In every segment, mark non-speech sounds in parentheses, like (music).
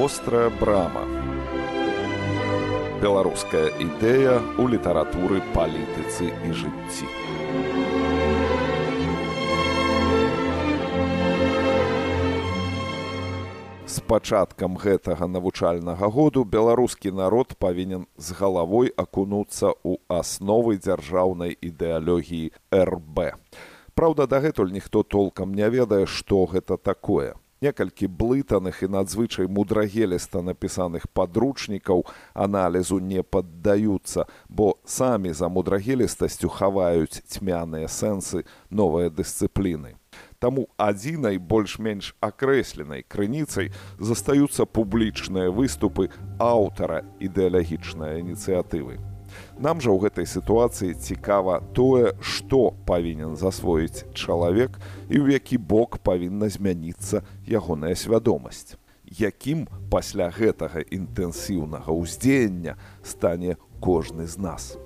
вострая брама. Беларуская ідэя ў літаратуры палітыцы і жыцці. З пачаткам гэтага навучальнага году беларускі народ павінен з галавой акунуцца ў асновы дзяржаўнай ідэалогіі рб Праўда, дагэтуль ніхто толкам не ведае, што гэта такое. Некалькі блытаных і надзвычай мудрагеліста напісаных падручнікаў аналізу не паддаюцца, бо самі за мудрагелістасцю хаваюць цьмяныя сэнсы новыя дысцыпліны. Таму адзінай больш-менш акрэсленай крыніцай застаюцца публічныя выступы аўтара ідэалагічнай ініцыятывы. Нам жа ў гэтай сітуацыі цікава тое, што павінен засвоіць чалавек і ў які бок павінна змяніцца ягоная свядомасць. Якім пасля гэтага інтэнсіўнага ўздзеяння стане кожны з нас.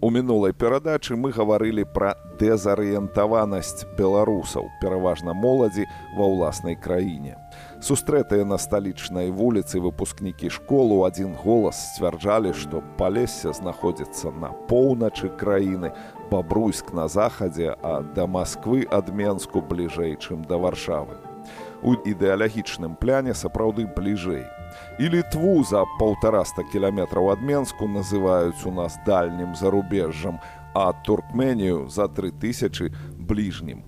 У мінулай перадачы мы гаварылі пра дэзарыентаванасць беларусаў, пераважна моладзі ва ўласнай краіне. Сустрэтыя на сталічнай вуліцы выпускнікі школу адзін голас сцвярджалі, што палесся знаходзіцца на поўначы краіны, бабруйск на захадзе, а да Масквы ад Менску бліжэй, чым да варшавы. У ідэалагічным пляне сапраўды бліжэй і літву за паўтараста кіламетраў ад Менску называюць у нас дальнім зарубежжам, а туркменію за тры тысячи бліжнім.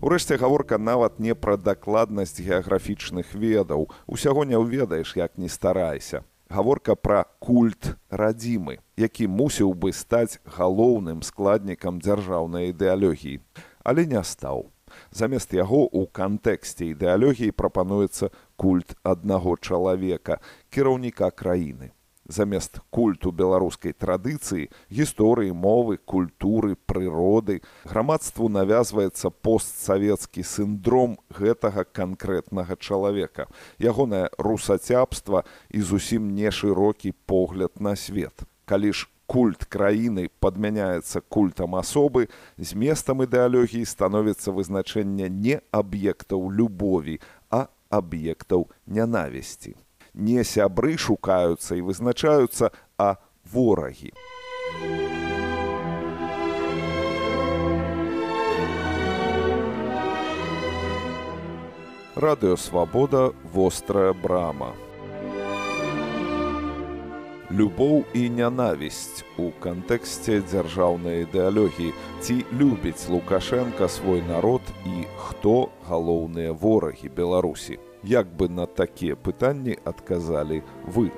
Урэшце гаворка нават не пра дакладнасць геаграфічных ведаў. Усяго не ўведаеш, як не старайся. Гаворка пра культ радзімы, які мусіў бы стаць галоўным складнікам дзяржаўнай ідэалогіі, але не стаў. Замест яго ў кантэксце ідэалогіі прапануецца культ аднаго чалавека, кіраўніка краіны. Замест культу беларускай традыцыі, гісторыі мовы, культуры, прыроды, грамадству навязваецца постсавецкі сіндром гэтага канкрэтнага чалавека, ягонае русацябства і зусім не шырокі погляд на свет. Калі ж культ краіны падмяняецца культам асобы, зместам ідэалогіі становіцца вызначэнне не аб'ектаў любові, а аб'ектаў нянавісці. Не сябры шукаюцца і вызначаюцца, а ворагі. Радыёвабода вострая брама. Любоў і нянавісць у кантэксце дзяржаўнай ідэалогіі. Ці любіць лукашенко свой народ і хто галоўныя ворагі беларусі як бы на такія пытанні адказалі вы.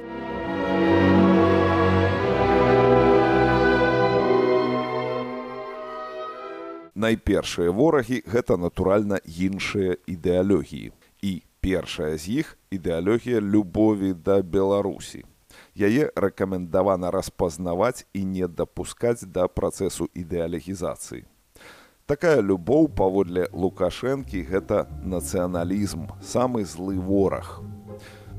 Найпершыя ворагі гэта натуральна іншыя ідэалогіі. І першая з іх ідэалогія любові да беларусі. Яе рэкамендавана распазнаваць і не дапускаць да працэсу ідэалегізацыі. Такая любоў паводле Лукашэнкі гэта нацыяналізм, самы злы вораг.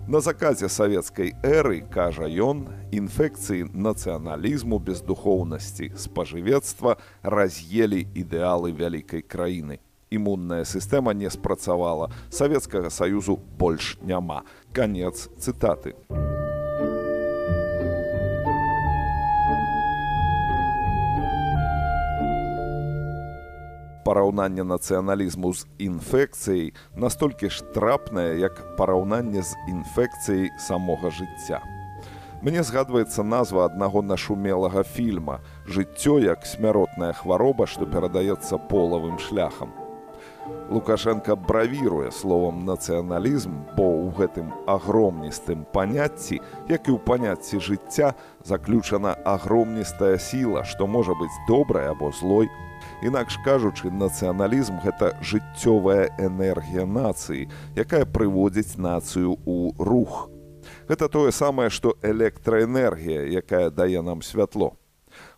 На заказе савецкай эры, кажа ён, інфекцыі нацыяналізму бездухоўнасці спажывецтва раз'елі ідэалы вялікай краіны. Імунная сістэма не спрацавала, Савецкага саюзу больш няма. Канец цытаты. Параўнанне нацыяналізму з інфекцыяй настолькі ж трапнае, як параўнанне з інфекцыяй самога жыцця. Мне згадваецца назва аднаго нашумелага фільма жыццё як смяротная хвароба, што перадаецца полавым шляхам. Лукашенко бравіруе словам нацыяналізм, бо ў гэтым агромністым паняцці, як і ў паняцці жыцця заключана агромністая сіла, што можа быць добрай або злой, Інакш кажучы, нацыяналізм гэта жыццёвая энергія нацыі, якая прыводзіць нацыю ў рух. Гэта тое самае, што электраэнергія, якая дае нам святло.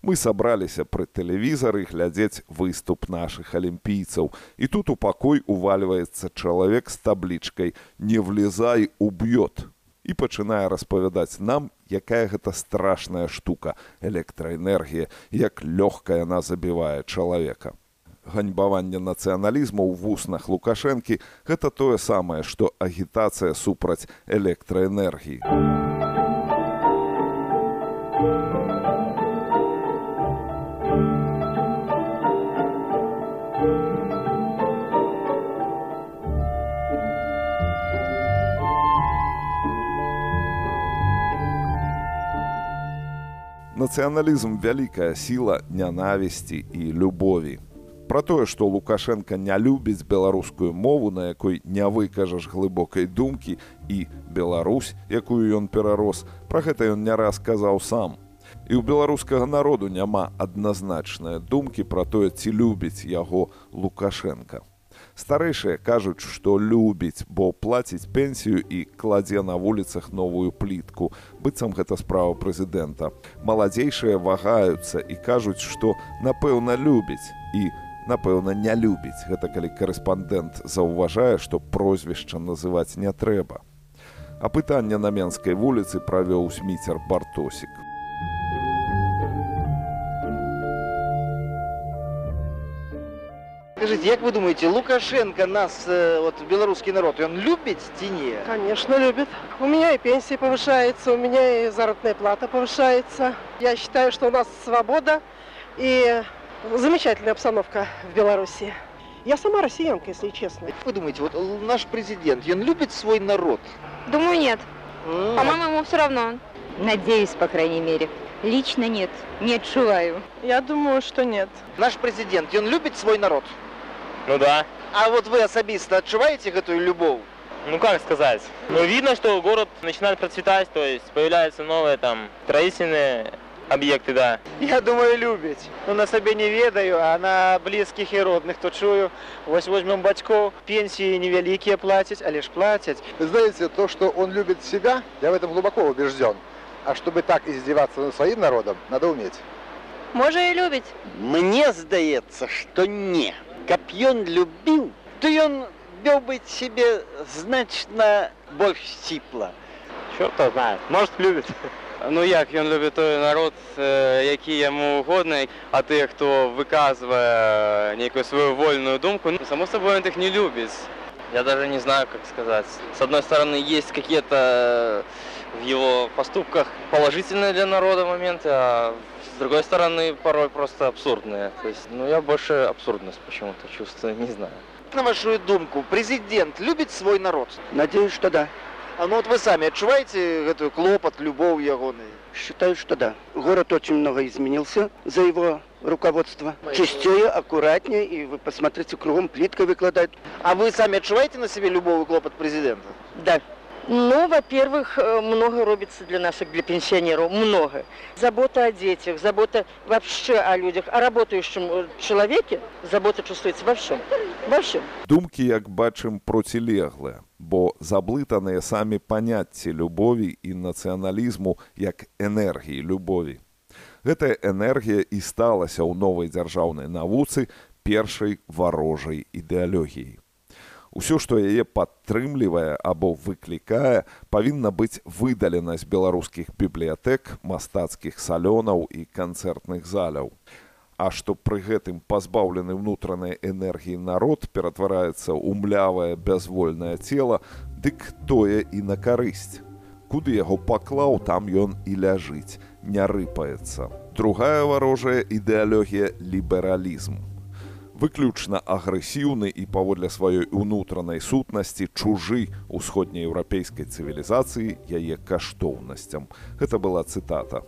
Мы сабраліся пры тэлевізары глядзець выступ нашых алімпійцаў. І тут у пакой уваливаецца чалавек з таблічкай: « Не влезай уб'ёт. І пачынае распавядаць нам, якая гэта страшная штука электраэнергія, як лёгка яна забівае чалавека. Ганьбаванне нацыяналізму ў вуснах лукашэнкі гэта тое самае, што агітацыя супраць электраэнергіі. Нацыяналізм вялікая сіла нянавісці і любові. Пра тое, што Лукашенко не любіць беларускую мову, на якой не выкажаш глыбокай думкі і Беларусь, якую ён перарос, пра гэта ён не раз казаў сам. І ў беларускага народу няма адназначныя думкі пра тое, ці любіць яго Лукашенко. Старэйшыя кажуць, што любіць, бо плаціць пенсію і кладзе на вуліцах новую плітку. быццам гэта справа прэзідэнта. Маладзейшыя вагаюцца і кажуць, што напэўна любіць і напэўна не любіць. Гэта калі корэспандэнт заўважае, што прозвішча называць не трэба. А пытанне на менскай вуліцы правёў сміцер бартосік. Скажите, як вы думаете, Лукашенко нас, вот белорусский народ, он любит тени? Конечно, любит. У меня и пенсия повышается, у меня и заработная плата повышается. Я считаю, что у нас свобода и замечательная обстановка в Беларуси. Я сама россиянка, если честно. Как вы думаете, вот наш президент, он любит свой народ? Думаю, нет. М, По-моему, ему все равно. Надеюсь, по крайней мере. Лично нет, не отчуваю. Я думаю, что нет. Наш президент, он любит свой народ? Ну да. А вот вы особисто отчуваете эту любовь? Ну как сказать? Ну видно, что город начинает процветать, то есть появляются новые там строительные объекты, да. Я думаю, любить. Ну, на себе не ведаю, а на близких и родных то чую. Ось возьмем батьков, пенсии невеликие платить, а лишь платить. Вы знаете, то, что он любит себя, я в этом глубоко убежден. А чтобы так издеваться над своим народом, надо уметь. Може і любить. Мне здаецца, што не. Каб ён любіў, то ён вёў бы себе значна больш сціпла. Черт его знает. Может любит. (laughs) Ну як ён любить той народ, е, який йому угодно, а тих, хто виказує некую свою вольную думку, ну, само собой он их не любит. Я даже не знаю, как сказать. С одной стороны, есть какие-то в его поступках положительные для народа моменты, а с другой стороны, порой просто абсурдные. То есть, ну, я больше абсурдность почему-то чувствую, не знаю. На вашу думку, президент любит свой народ? Надеюсь, что да. А ну вот вы сами отчуваете эту клопот, любовь его? Считаю, что да. Город очень много изменился за его руководство. Чистее, аккуратнее, и вы посмотрите, кругом плитка выкладывают. А вы сами отчуваете на себе любовь и клопот президента? Да. Ну, во-первых, э, много робится для наших, для пенсионеров, много. Забота о детях, забота вообще о людях, о работающем э, человеке, забота чувствуется во всем. Во всем. Думкі, як бачым, процілеглыя, бо заблытаныя самі паняцці любові і нацыяналізму як энергіі любові. Гэтая энергія і сталася ў новай дзяржаўнай навуцы першай варожай ідэалогіяй. Усё, што яе падтрымлівае або выклікае, павінна быць выдалена з беларускіх бібліятэк, мастацкіх салёнаў і канцэртных заляў. А што пры гэтым пазбаўлены ўнутранай энергіі народ ператвараецца ў млявае бязвольнае цела, дык тое і на карысць. Куды яго паклаў, там ён і ляжыць, не рыпаецца. Другая варожая ідэалогія лібералізм выключна агрэсіўны і паводле сваёй унутранай сутнасці чужы усходнееўрапейскай цывілізацыі яе каштоўнасцям. Гэта была цытата.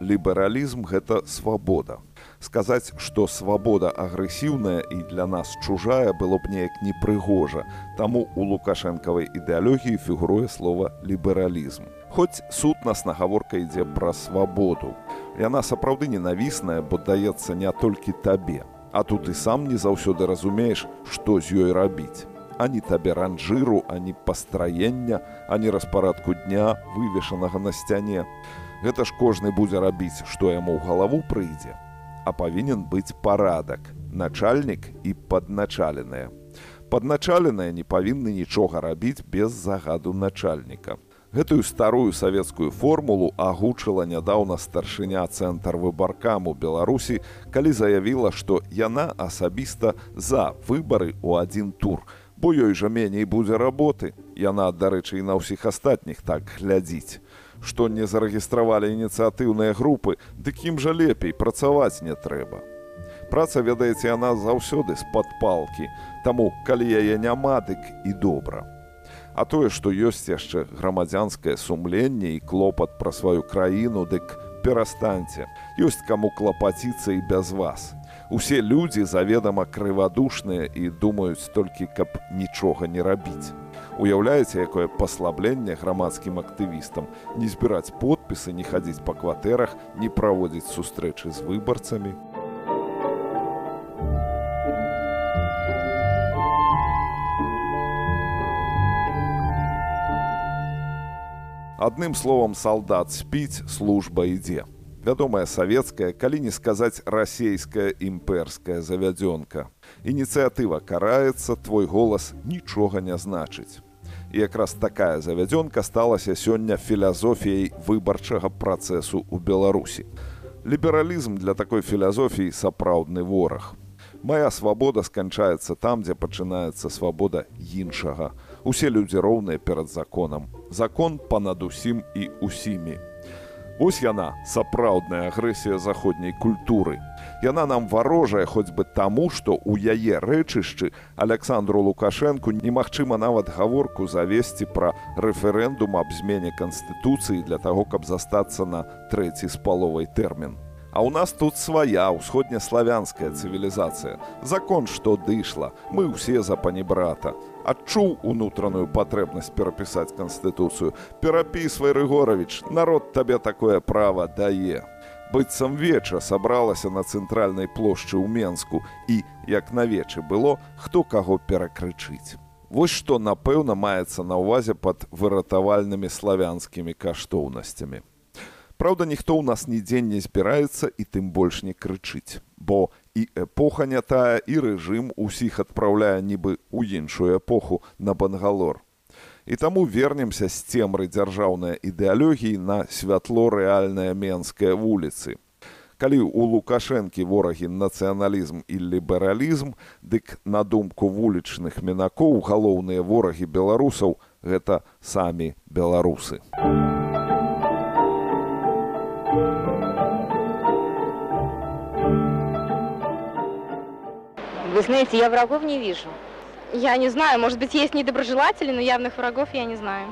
Лібералізм гэта свабода. Сказаць, што свабода агрэсіўная і для нас чужая было б неяк непрыгожа, таму у лукашэнкавай ідэалогіі фігуруе слова лібералізм. Хоць сутнасна гаворка ідзе пра свабоду. Яна сапраўды ненавісная, бо даецца не толькі табе. А тут і сам не заўсёды разумееш, што з ёй рабіць. Ані табе ранжыру, ані пастраення, ані распарадку дня, вывешанага на сцяне. Гэта ж кожны будзе рабіць, што яму ў галаву прыйдзе. А павінен быць парадак, начальнік і падначаленыя. Падначаленыя не павінны нічога рабіць без загаду начальніка. Гэтую старую савецкую формулу агучыла нядаўна старшыня цэнтр выбаркам у Беларусі, калі заявіла, што яна асабіста за выбары ў адзін тур, бо ёй жа меней будзе работы. Яна, дарэчы, і на ўсіх астатніх так глядзіць. Што не зарэгістравалі ініцыятыўныя групы, дык ім жа лепей працаваць не трэба. Праца, ведаеце, яна заўсёды з-пад палкі, Таму калі яе няма, дык і добра. А тое, што ёсць яшчэ грамадзянскае сумленне і клопат пра сваю краіну, дык перастаньце. Ёсць каму клапаціцца і без вас. Усе людзі заведама крывадушныя і думаюць толькі, каб нічога не рабіць. Уяўляеце, якое паслабленне грамадскім актывістам не збіраць подпісы, не хадзіць па кватэрах, не праводзіць сустрэчы з выбарцамі. Адным словам салдат спіць, служба ідзе. Вядомая савецкая, калі не сказаць расійская імперская завядзёнка. Ініцыятыва караецца, твой голас нічога не значыць. І якраз такая завядзёнка сталася сёння філазофіяй выбарчага працэсу ў Беларусі. Лібералізм для такой філазофіі сапраўдны вораг. Мая свабода сканчаецца там, дзе пачынаецца свабода іншага. Усе людзі роўныя перад законам. Закон панад усім і усімі. Вось яна, сапраўдная агрэсія заходняй культуры. Яна нам варожая хоць бы таму, што ў яе рэчышчы Александру Лукашэнку немагчыма нават гаворку завесці пра рэферэндум аб змене канстытуцыі для таго, каб застацца на трэці з паловай тэрмін. А у нас тут свая ўсходнеславянская цывілізацыя. Закон, што дышла, мы ўсе за панібрата. Адчуў унутраную патрэбнасць перапісаць канстытуцыю. Перапісвай Рыгорович, народ табе такое права дае. Быццам веча сабралася на цэнтральнай плошчы ў Менску і, як на вечы было, хто каго перакрычыць. Вось што, напэўна, маецца на ўвазе пад выратавальнымі славянскімі каштоўнасцямі. Праўда, ніхто ў нас нідзе не збіраецца і тым больш не крычыць, бо і эпоха не тая і рэжым усіх адпраўляе нібы ў іншую эпоху на бангалор. І таму вернемся з цемры дзяржаўнай ідэалогіі на святло рэальныя менскія вуліцы. Калі ў лукашэнкі ворагі нацыяналізм і лібералізм, дык на думку вулічных мінакоў галоўныя ворагі беларусаў гэта самі беларусы. Вы знаете, я врагов не вижу. Я не знаю, может быть, есть недоброжелатели, но явных врагов я не знаю.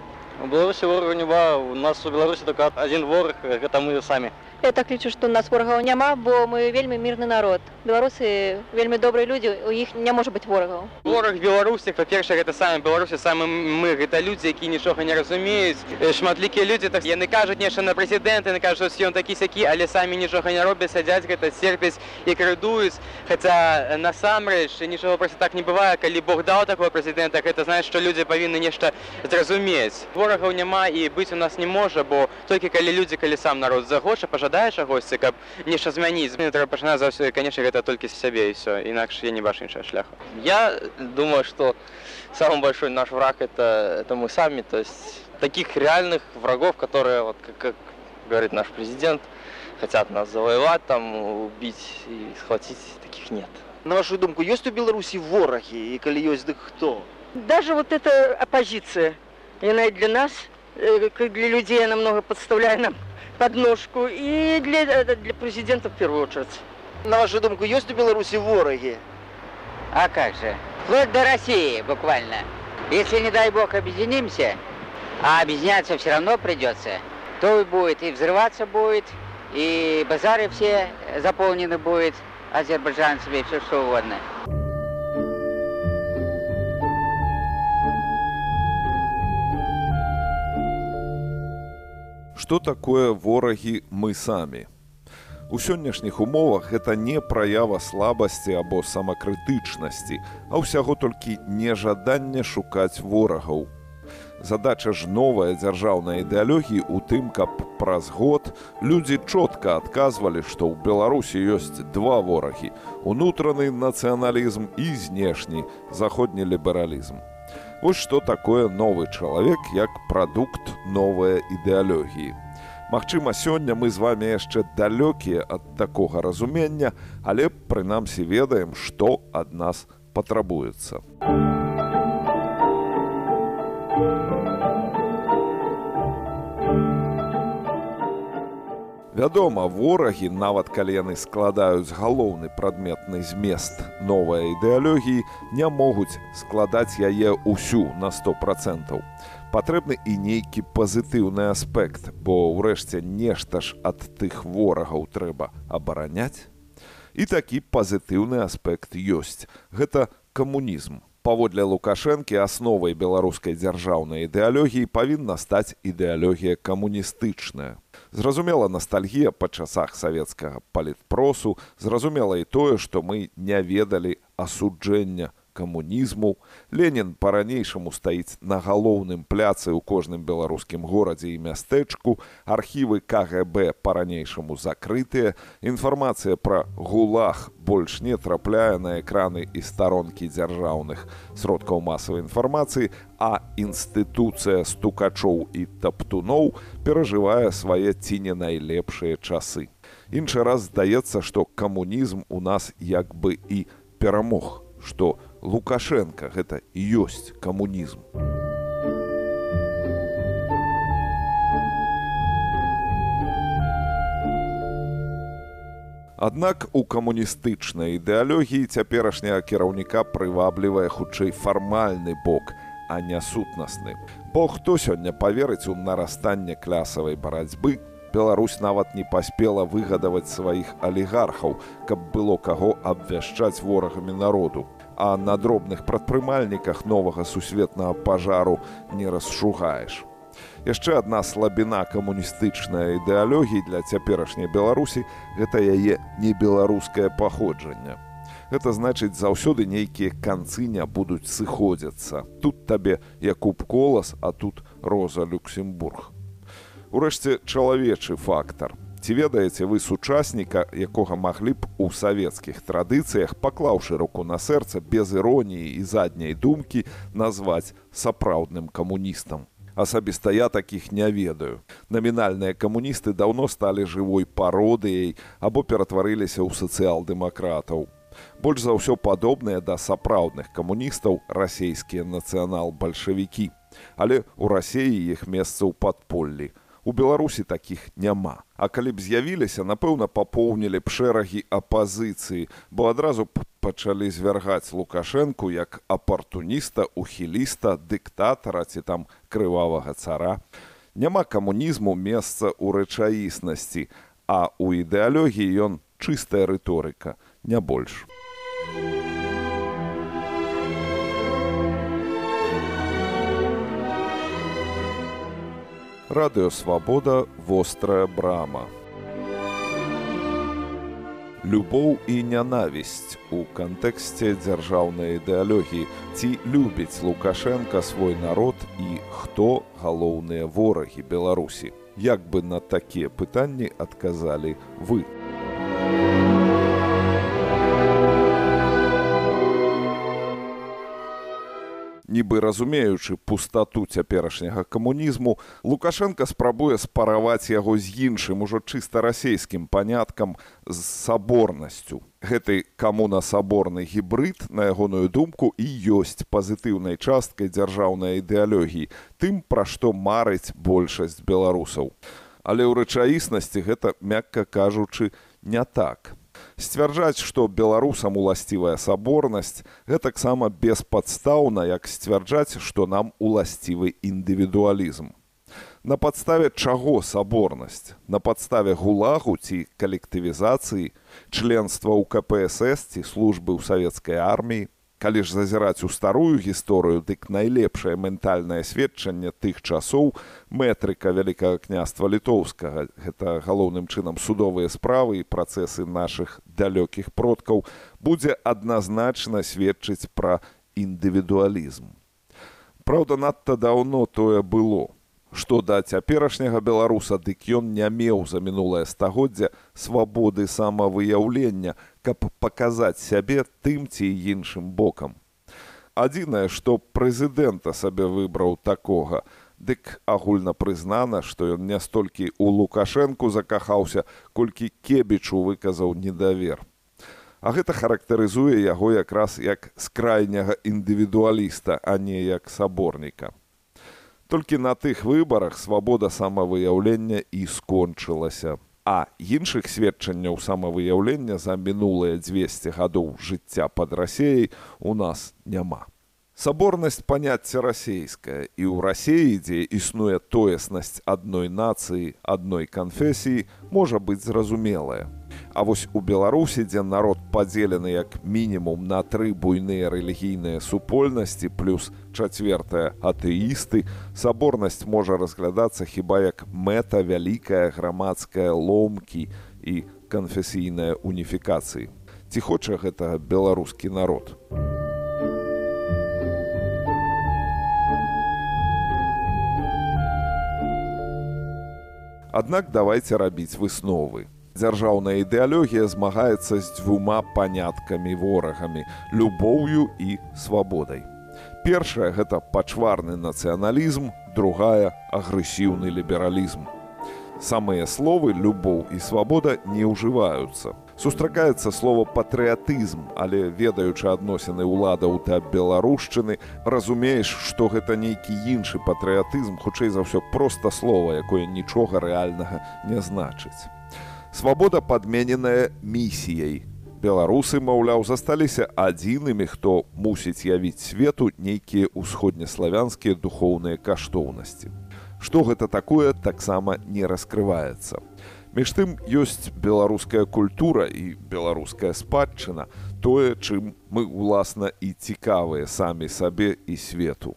У Беларусі ворога няма, у нас у Беларусі только адзін вораг, гэта мы самі. Я так лічу, што у нас ворагаў няма, бо мы вельмі мірны народ. Беларусы вельмі добрыя людзі, у іх не можа быць ворагаў. Вораг беларусіх, па-першае, гэта самі беларусі, самі мы, гэта людзі, якія нічога не разумеюць. Шматлікія людзі так яны кажуць нешта на прэзідэнта, яны кажуць, што ён такі сякі, але самі нічога не робяць, сядзяць гэта серпяць і крыдуюць. Хаця насамрэч нічога проста так не бывае, калі Бог даў такого прэзідэнта, гэта значыць, што людзі павінны нешта зразумець. Ворагаў няма і быць у нас не можа, бо толькі калі людзі, калі сам народ захоча, пажадае жадае чагосьці каб нешта змяніць змены трэба пачынаць заўсёды канешне гэта толькі з сябе і все інакш я не бачу іншага шляху Я думаю, что самый большой наш враг это, это мы сами. То есть таких реальных врагов, которые, вот, как, как говорит наш президент, хотят нас завоевать, там, убить и схватить, таких нет. На вашу думку, ёсць у Беларусі ворагі і калі ёсць дык хто? Даже вот эта оппозиция, она для нас, э, как для людей, она много подставляет нам подножку, и для, э, для президента в первую очередь. На вашу думку, ёсць у Беларусі ворагі? А как же? Вплоть до России буквально. Если, не дай бог, объединимся, а объединяться все равно придется, то и будет, и взрываться будет, и базары все заполнены будет азербайджанцами, и все что угодно. Што такое ворагі мы самі? У сённяшніх умовах гэта не праява слабасці або самакрытычнасці, а ўсяго толькі нежаданне шукаць ворагаў. Задача ж новая дзяржаўная ідэалогіі у тым, каб праз год людзі чотка адказвалі, што ў Беларусі ёсць два ворагі: унутраны нацыяналізм і знешні заходні лібералізм. Вось што такое новы чалавек як прадукт новай ідэалогіі. Магчыма, сёння мы з вами яшчэ далёкія ад такога разумення, але прынамсі ведаем, што ад нас патрабуецца. Вядома, ворагі, нават калі яны складаюць галоўны прадметны змест новай ідэалогіі, не могуць складаць яе ўсю на сто процентаў. Патрэбны і нейкі пазітыўны аспект, бо ўрэшце нешта ж ад тых ворагаў трэба абараняць. І такі пазітыўны аспект ёсць. Гэта камунізм. Паводле Лукашэнкі асновай беларускай дзяржаўнай ідэалогіі павінна стаць ідэалогія камуністычная. Зразумела ностальгія па часах савецкага палітпросу, зразумела і тое, што мы не ведалі асуджэння камунізму. Ленін па-ранейшаму стаіць на галоўным пляцы ў кожным беларускім горадзе і мястэчку. Архівы КГБ па-ранейшаму закрытыя. Інфармацыя пра гулах больш не трапляе на экраны і старонкі дзяржаўных сродкаў масавай інфармацыі, а інстытуцыя стукачоў і таптуноў перажывае свае ці не найлепшыя часы. Іншы раз здаецца, што камунізм у нас як бы і перамог, што Лукашенко гэта ёсць камунізм. Аднак у камуністычнай ідэалогіі цяперашняга кіраўніка прываблівае хутчэй фармальны бок, а не сутнасны. Бо хто сёння паверыць у нарастанне клясавай барацьбы, Беларусь нават не паспела выгадаваць сваіх алігархаў, каб было каго абвяшчаць ворагамі народу а на дробных прадпрымальніках новага сусветнага пажару не расшугаеш. Яшчэ адна слабіна камуністычнай ідэалогіі для цяперашняй Беларусі гэта яе небеларускае паходжанне. Гэта значыць заўсёды нейкія канцы не будуць сыходзяцца. Тут табе Якуб колас, а тут Роза Люксембург. Урэшце чалавечы фактар – Ці ведаеце вы сучасніка, якога маглі б у савецкіх традыцыях, паклаўшы руку на сэрца без іроніі і задняй думкі назваць сапраўдным камуністам. Асабіста я такіх не ведаю. Намінальныя камуністы даўно сталі жывой пародыяй або ператварыліся ў сацыял-дэмакратаў. Больш за ўсё падобныя да сапраўдных камуністаў расійскія нацыянал-бальшавікі. Але ў рассеі іх месца ў падполлі у беларусі такіх няма. А калі б з'явіліся напэўна папоўнілі б шэрагі апазіцыі бо адразу б пачалі звяргаць лукашэнку як апартуніста ухіліста дыктатара ці там крывавага цара. Няма камунізму месца ў рэчаіснасці а у ідэалогіі ён чыстая рыторыка не больш Радыёвабода вострая брама. Любоў і нянавісць у кантэксце дзяржаўнай ідэалогіі ці любіць Лукашенко свой народ і хто галоўныя ворагі Беларусі. Як бы на такія пытанні адказалі вы. Нібы разумеючы пустату цяперашняга камунізму лукашенко спрабуе спараваць яго з іншым ужо чыста расійскім паняткам з саборнасцю. Гэты камунасаборны гібрыд на ягоную думку і ёсць пазітыўнай часткай дзяржаўнай ідэалогіі тым пра што марыць большасць беларусаў. Але ў рэчаіснасці гэта мякка кажучы не так сцвярджаць што беларусам уласцівая саборнасць гэтаксама беспадстаўна як сцвярджаць што нам уласцівы індывідуалізм. На падставе чаго саборнасць? На падставе гулагу ці калектывізацыі? Членства ў кпсс ці службы ў савецкай арміі калі ж зазіраць у старую гісторыю дык найлепшае ментальнае сведчанне тых часоў мэтрыка вялікага княства літоўскага гэта галоўным чынам судовыя справы і працэсы нашых далёкіх продкаў будзе адназначна сведчыць пра індывідуалізм Праўда, надта даўно тое было. Што да цяперашняга беларуса, дык ён не меў за мінулае стагоддзя свабоды самавыяўлення, каб паказаць сябе тым ці іншым бокам. Адзінае, што прэзідэнта сабе выбраў такога, дык агульна прызнана, што ён не столькі ў Лукашэнку закахаўся, колькі кебічу выказаў недавер. А гэта характарызуе яго якраз як скрайняга індывідуаліста, а не як саборніка. Толькі на тых выбарах свабода самавыяўлення і скончылася. А іншых сведчанняў самавыяўлення за мінулыя 200 гадоў жыцця пад рассеяй у нас няма. Саборнасць паняцця расейская і ў рассеі, дзе існуе тоеснасць адной нацыі, адной канфесіі, можа быць зразумелая. А вось у Беларусі, дзе народ падзелены як мінімум на тры буйныя рэлігійныя супольнасці плюс чацвертая атэісты, саборнасць можа разглядацца хіба як мэта вялікая грамадская ломкі і канфесійная уніфікацыі. Ці хоча гэта беларускі народ. Аднак давайте рабіць высновы дзяржаўная ідэалогія змагаецца з дзвюма паняткамі ворагамі любоўю і свабодай. Першая гэта пачварны нацыяналізм, другая агрэсіўны лібералізм. Самыя словы любоў і свабода не ўжываюцца. Сустракаецца слово патрыятызм, але ведаючы адносіны ўладаў да беларушчыны, разумееш, што гэта нейкі іншы патрыятызм, хутчэй за ўсё проста слова, якое нічога рэальнага не значыць. Свабода падмененая місіяй. Беларусы, маўляў, засталіся адзінымі, хто мусіць явіць свету нейкія ўсходнеславянскія духоўныя каштоўнасці. Што гэта такое, таксама не раскрываецца. Між тым ёсць беларуская культура і беларуская спадчына, тое, чым мы ўласна і цікавыя самі сабе і свету.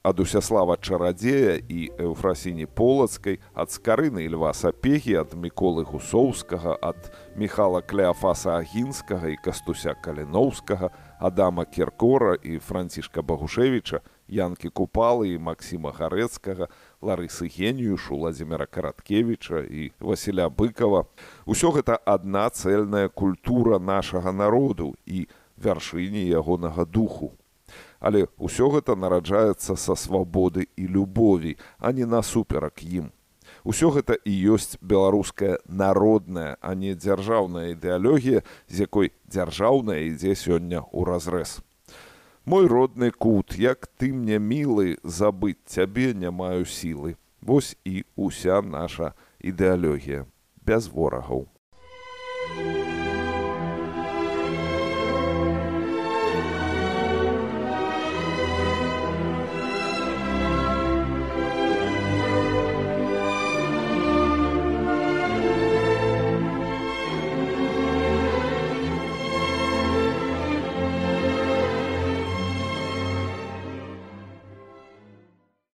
Ад усяслава чарадзея і эўфрасіні полацкай ад скарыны льва сапегі ад міколы гусоўскага ад міхала кляафаса агінскага і кастуся каліноўскага адама кіркора і францішка багушевіча янкі купалы і максіма гарэцкага ларысы генюшу владимира караткевича і васіля быкова усё гэта адна цэльная культура нашага народу і вяршыні ягонага духу Але ўсё гэта нараджаецца са свабоды і любові, а не насуперак ім. Усё гэта і ёсць беларуская народная, а не дзяржаўная ідэалогія, з якой дзяржаўная ідзе сёння ў разрэз. Мой родны кут, як ты мне мілы, забыць цябе не маю сілы. Вось і ўся наша ідэалогія без ворагаў. Thank you